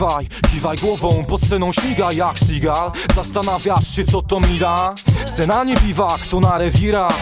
kiwaj, kiwaj głową Pod sceną śmiga jak Seagal Zastanawiasz się co to mi da? Scena nie biwak, to na rewirach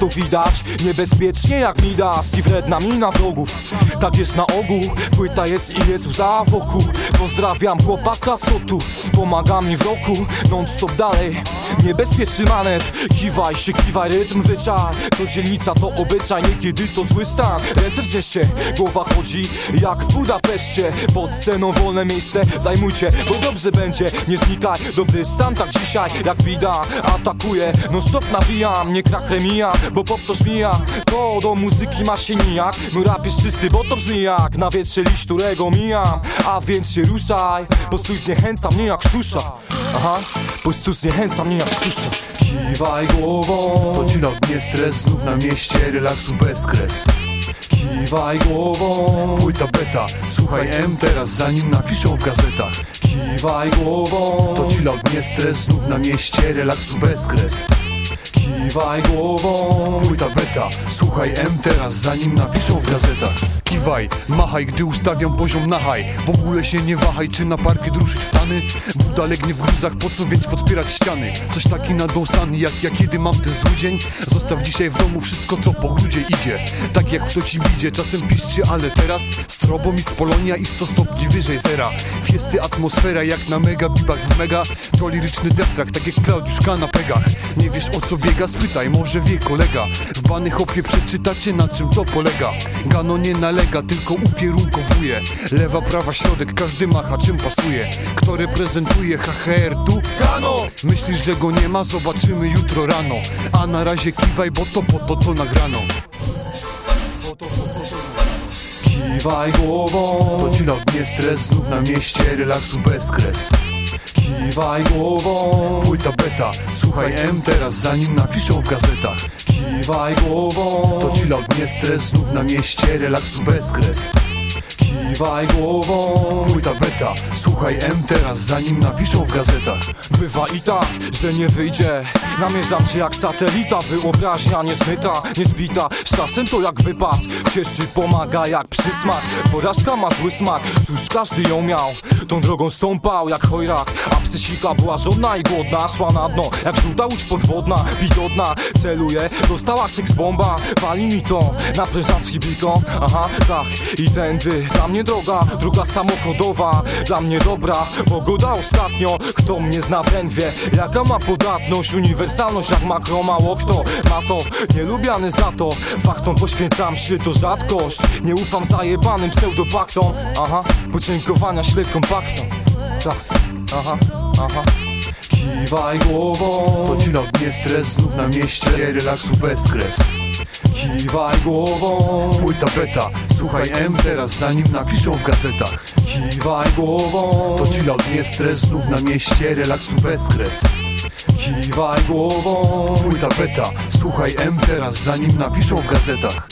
to widać, niebezpiecznie jak Midas I wredna mina wrogów Tak jest na ogół, płyta jest i jest za wokół Pozdrawiam chłopaka co tu Pomaga mi w roku, non stop dalej Niebezpieczny manewr, kiwaj się, kiwaj rytm wyczaj To dzielnica to obyczaj, niekiedy to zły stan. Ręce wznieście, głowa chodzi jak w Budapeszcie. Pod sceną wolne miejsce zajmujcie, bo dobrze będzie Nie znikaj, dobry stan tak dzisiaj jak wida Atakuje, non stop nawijam, nie krachrę mija Bo pop to żmija, to do muzyki ma się nijak. Mój rap jest czysty, bo to brzmi jak na wietrze liść, którego mijam. A więc się ruszaj, bo stój zniechęca mnie jak susza. Aha, po prostu zniechęca mnie jak susza. Kiwaj głową. To ci nie stres, znów na mieście, relaksu bez kres Kiwaj głową. Płyta beta, słuchaj M teraz zanim napiszą w gazetach. Kiwaj głową. To chill out, nie stres, znów na mieście, relaksu bez kres. Kiwaj głową. Płyta beta, słuchaj M teraz zanim napiszą w gazetach Kiwaj, machaj, gdy ustawiam poziom na haj W ogóle się nie wahaj, czy na parkiet ruszyć w tany. Buda legnie w gruzach, po co więc podpierać ściany? Coś taki nadąsany, jak ja kiedy mam ten zły dzień. Zostaw dzisiaj w domu wszystko co po grudzie idzie. Tak jak w to ci idzie, czasem piszcie, ale teraz Strobom i z Polonia i 100 stopni wyżej zera. Fiesty, atmosfera jak na mega bibach w mega. To liryczny deptrak, tak jak Klaudiuszka na pegach. Nie wiesz o co biega, spytaj, może wie kolega. W bany hopie przeczytacie na czym to polega. Gano nie nalega, tylko ukierunkowuje Lewa, prawa, środek, każdy macha czym pasuje Kto reprezentuje HHR tu? Gano! Myślisz, że go nie ma? Zobaczymy jutro rano A na razie kiwaj, bo to po to to nagrano Kiwaj głową To ci nie stres, znów na mieście, relaksu bez kres Kiwaj głową. Płyta beta, słuchaj M teraz zanim napiszą w gazetach. Kiwaj głową. To ci nie stres, znów na mieście, relaksu bez kres Kiwaj głową. Płyta beta, słuchaj M teraz zanim napiszą w gazetach. Bywa i tak, że nie wyjdzie. Namierzam cię jak satelita Wyobraźnia niezmyta, niezbita Z czasem to jak wypad Cieszy, pomaga jak przysmak. Porażka ma zły smak Cóż każdy ją miał. Tą drogą stąpał jak chojrak A psychika była żona i głodna Szła na dno. Jak żółta łódź podwodna Widodna, celuje Dostała seks bomba. Wali mi to na prężac hibiko Aha, tak I tędy dla mnie droga Druga samochodowa. Dla mnie dobra Pogoda ostatnio. Kto mnie zna ten wie Jaka ma podatność Uniwersalność. Jak makro Mało kto ma to. Nielubiany za to. Faktom poświęcam się to rzadkość. Nie ufam zajebanym pseudopaktom. Aha Podziękowania ślę kompaktom Tak Aha Aha. Kiwaj głową. To ci nie stres, znów na mieście Relaksu bez kres Kiwaj głową. Płyta beta, słuchaj M teraz zanim napiszą w gazetach. Kiwaj głową. To chill out, nie stres, znów na mieście, relaksu bez kres Kiwaj głową. Płyta beta, słuchaj M teraz zanim napiszą w gazetach